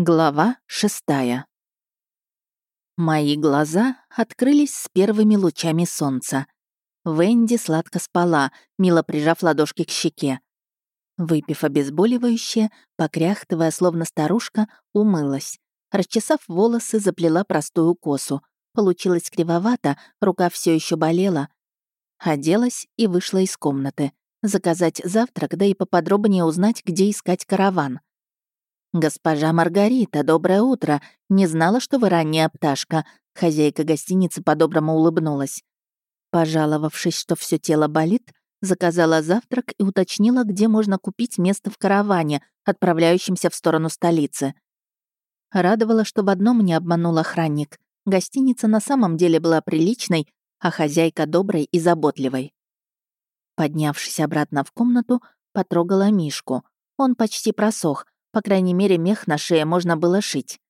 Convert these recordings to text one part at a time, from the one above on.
Глава шестая. Мои глаза открылись с первыми лучами солнца. Венди сладко спала, мило прижав ладошки к щеке. Выпив обезболивающее, покряхтывая, словно старушка, умылась. Расчесав волосы, заплела простую косу. Получилось кривовато, рука все еще болела. Оделась и вышла из комнаты. Заказать завтрак, да и поподробнее узнать, где искать караван. «Госпожа Маргарита, доброе утро. Не знала, что вы ранняя пташка». Хозяйка гостиницы по-доброму улыбнулась. Пожаловавшись, что все тело болит, заказала завтрак и уточнила, где можно купить место в караване, отправляющемся в сторону столицы. Радовало, что в одном не обманул охранник. Гостиница на самом деле была приличной, а хозяйка доброй и заботливой. Поднявшись обратно в комнату, потрогала Мишку. Он почти просох, по крайней мере, мех на шее можно было шить.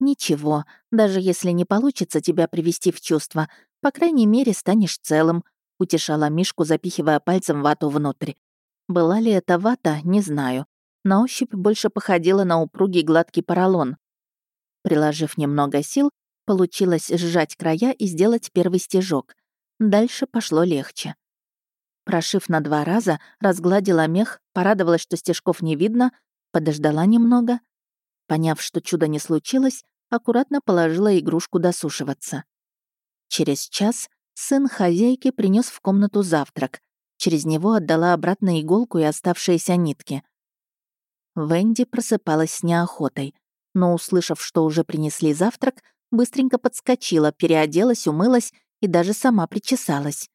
Ничего, даже если не получится тебя привести в чувство, по крайней мере, станешь целым, утешала Мишку, запихивая пальцем вату внутрь. Была ли это вата, не знаю. На ощупь больше походила на упругий гладкий поролон. Приложив немного сил, получилось сжать края и сделать первый стежок. Дальше пошло легче. Прошив на два раза, разгладила мех, порадовалась, что стежков не видно, подождала немного. Поняв, что чудо не случилось, аккуратно положила игрушку досушиваться. Через час сын хозяйки принес в комнату завтрак. Через него отдала обратно иголку и оставшиеся нитки. Венди просыпалась с неохотой, но, услышав, что уже принесли завтрак, быстренько подскочила, переоделась, умылась и даже сама причесалась.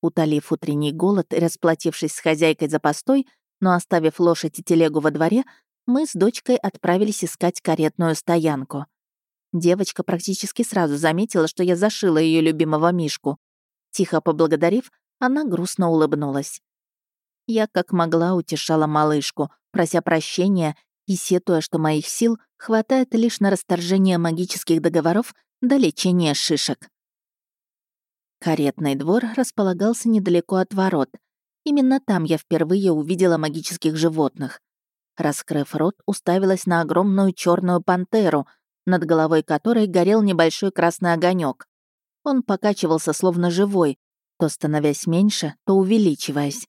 Утолив утренний голод и расплатившись с хозяйкой за постой, но оставив лошадь и телегу во дворе, мы с дочкой отправились искать каретную стоянку. Девочка практически сразу заметила, что я зашила ее любимого Мишку. Тихо поблагодарив, она грустно улыбнулась. Я как могла утешала малышку, прося прощения и сетуя, что моих сил хватает лишь на расторжение магических договоров до лечения шишек. Каретный двор располагался недалеко от ворот — Именно там я впервые увидела магических животных. Раскрыв рот, уставилась на огромную черную пантеру, над головой которой горел небольшой красный огонек. Он покачивался словно живой, то становясь меньше, то увеличиваясь.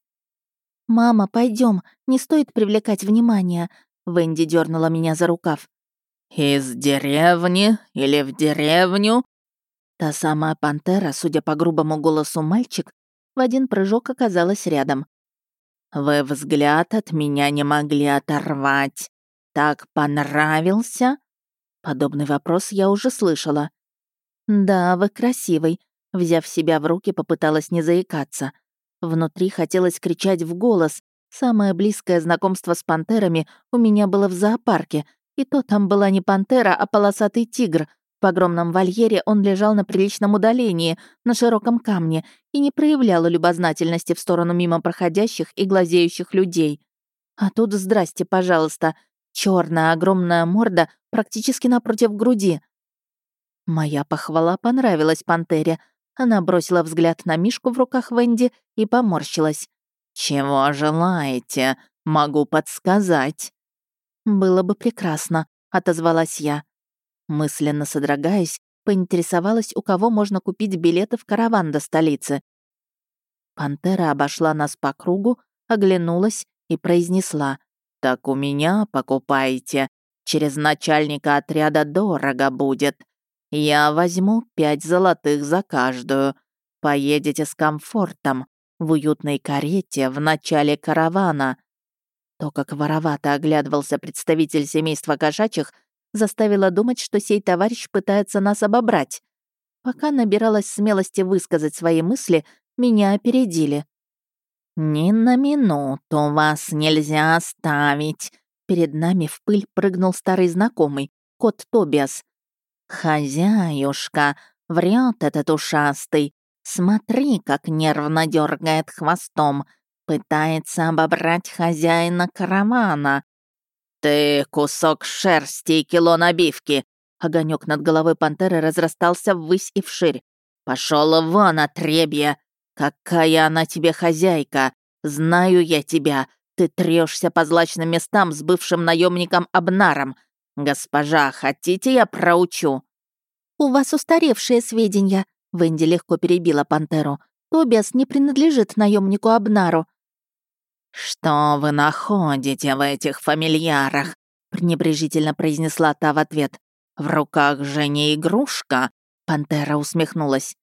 «Мама, пойдем, не стоит привлекать внимание», — Венди дернула меня за рукав. «Из деревни или в деревню?» Та самая пантера, судя по грубому голосу мальчик, в один прыжок оказалась рядом. «Вы взгляд от меня не могли оторвать. Так понравился?» Подобный вопрос я уже слышала. «Да, вы красивый», — взяв себя в руки, попыталась не заикаться. Внутри хотелось кричать в голос. Самое близкое знакомство с пантерами у меня было в зоопарке, и то там была не пантера, а полосатый тигр, в огромном вольере он лежал на приличном удалении, на широком камне, и не проявлял любознательности в сторону мимо проходящих и глазеющих людей. А тут, здрасте, пожалуйста, черная огромная морда практически напротив груди. Моя похвала понравилась пантере. Она бросила взгляд на Мишку в руках Венди и поморщилась. «Чего желаете? Могу подсказать». «Было бы прекрасно», — отозвалась я. Мысленно содрогаясь, поинтересовалась, у кого можно купить билеты в караван до столицы. Пантера обошла нас по кругу, оглянулась и произнесла. «Так у меня покупайте. Через начальника отряда дорого будет. Я возьму пять золотых за каждую. Поедете с комфортом, в уютной карете в начале каравана». То, как воровато оглядывался представитель семейства кошачьих, заставила думать, что сей товарищ пытается нас обобрать. Пока набиралась смелости высказать свои мысли, меня опередили. «Ни на минуту вас нельзя оставить!» Перед нами в пыль прыгнул старый знакомый, кот Тобиас. «Хозяюшка, врет этот ушастый. Смотри, как нервно дергает хвостом. Пытается обобрать хозяина каравана. «Ты кусок шерсти и кило набивки!» Огонек над головой пантеры разрастался ввысь и вширь. Пошел вон, отребье! Какая она тебе хозяйка! Знаю я тебя! Ты трешься по злачным местам с бывшим наемником Абнаром! «Госпожа, хотите, я проучу?» «У вас устаревшие сведения», — Венди легко перебила пантеру. «Тобиас не принадлежит наемнику Абнару». «Что вы находите в этих фамильярах?» — пренебрежительно произнесла та в ответ. «В руках же не игрушка», — пантера усмехнулась.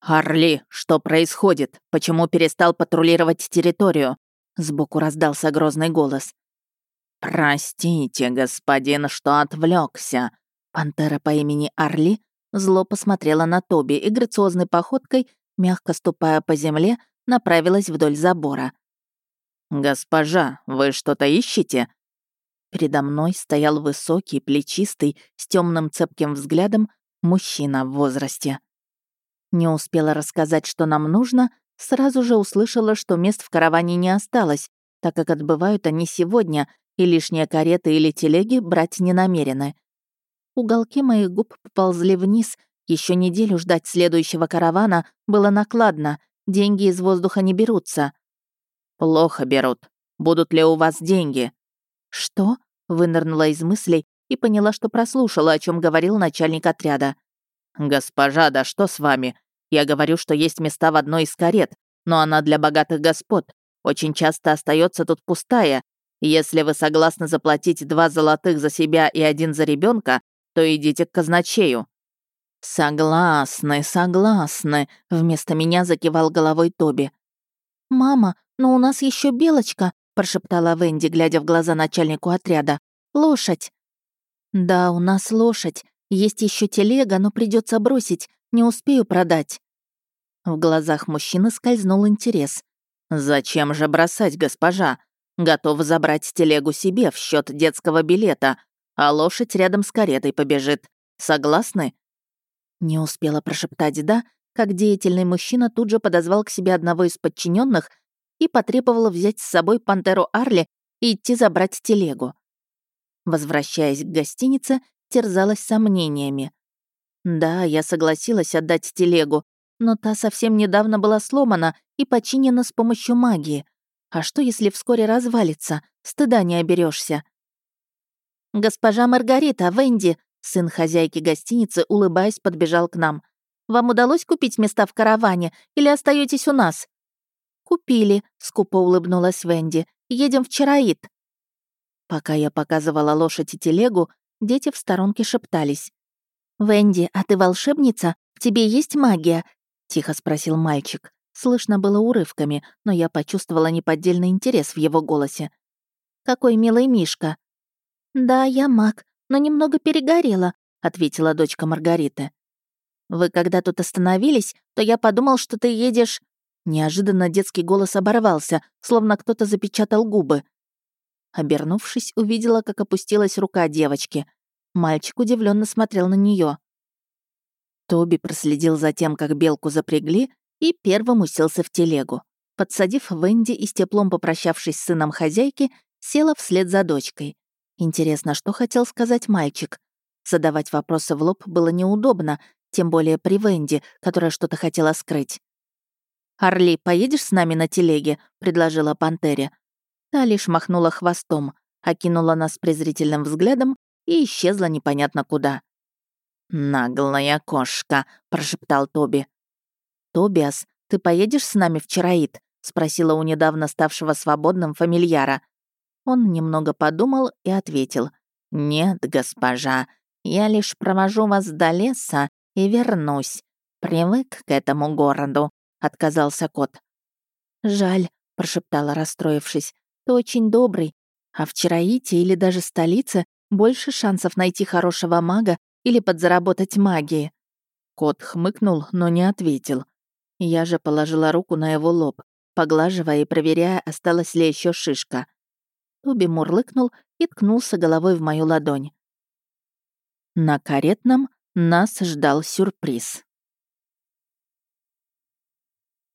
«Орли, что происходит? Почему перестал патрулировать территорию?» Сбоку раздался грозный голос. «Простите, господин, что отвлекся. Пантера по имени Орли зло посмотрела на Тоби и грациозной походкой, мягко ступая по земле, направилась вдоль забора. «Госпожа, вы что-то ищете?» Передо мной стоял высокий, плечистый, с темным цепким взглядом мужчина в возрасте. Не успела рассказать, что нам нужно, сразу же услышала, что мест в караване не осталось, так как отбывают они сегодня, и лишние кареты или телеги брать не намерены. Уголки моих губ поползли вниз, еще неделю ждать следующего каравана было накладно, деньги из воздуха не берутся. «Плохо берут. Будут ли у вас деньги?» «Что?» — вынырнула из мыслей и поняла, что прослушала, о чем говорил начальник отряда. «Госпожа, да что с вами? Я говорю, что есть места в одной из карет, но она для богатых господ. Очень часто остается тут пустая. Если вы согласны заплатить два золотых за себя и один за ребенка, то идите к казначею». «Согласны, согласны», — вместо меня закивал головой Тоби. «Мама, но у нас еще белочка», — прошептала Венди, глядя в глаза начальнику отряда. «Лошадь». «Да, у нас лошадь. Есть еще телега, но придется бросить. Не успею продать». В глазах мужчины скользнул интерес. «Зачем же бросать, госпожа? Готов забрать телегу себе в счет детского билета, а лошадь рядом с каретой побежит. Согласны?» Не успела прошептать «да», как деятельный мужчина тут же подозвал к себе одного из подчиненных и потребовал взять с собой пантеру Арли и идти забрать телегу. Возвращаясь к гостинице, терзалась сомнениями. Да, я согласилась отдать телегу, но та совсем недавно была сломана и починена с помощью магии. А что, если вскоре развалится? Стыда не оберешься. «Госпожа Маргарита, Венди!» Сын хозяйки гостиницы, улыбаясь, подбежал к нам. «Вам удалось купить места в караване или остаетесь у нас?» «Купили», — скупо улыбнулась Венди. «Едем в Чароит». Пока я показывала лошадь и телегу, дети в сторонке шептались. «Венди, а ты волшебница? В тебе есть магия?» — тихо спросил мальчик. Слышно было урывками, но я почувствовала неподдельный интерес в его голосе. «Какой милый Мишка!» «Да, я маг, но немного перегорела», — ответила дочка Маргариты. «Вы когда тут остановились, то я подумал, что ты едешь...» Неожиданно детский голос оборвался, словно кто-то запечатал губы. Обернувшись, увидела, как опустилась рука девочки. Мальчик удивленно смотрел на нее. Тоби проследил за тем, как белку запрягли, и первым уселся в телегу. Подсадив Венди и с теплом попрощавшись с сыном хозяйки, села вслед за дочкой. Интересно, что хотел сказать мальчик? Задавать вопросы в лоб было неудобно, тем более при Венди, которая что-то хотела скрыть. «Орли, поедешь с нами на телеге?» — предложила Пантере. Та лишь махнула хвостом, окинула нас презрительным взглядом и исчезла непонятно куда. «Наглая кошка», — прошептал Тоби. «Тобиас, ты поедешь с нами в Чароид?» — спросила у недавно ставшего свободным фамильяра. Он немного подумал и ответил. «Нет, госпожа, я лишь провожу вас до леса и вернусь. Привык к этому городу. — отказался кот. «Жаль», — прошептала, расстроившись. «Ты очень добрый. А в Чароите или даже столице больше шансов найти хорошего мага или подзаработать магии». Кот хмыкнул, но не ответил. Я же положила руку на его лоб, поглаживая и проверяя, осталась ли еще шишка. Туби мурлыкнул и ткнулся головой в мою ладонь. На каретном нас ждал сюрприз.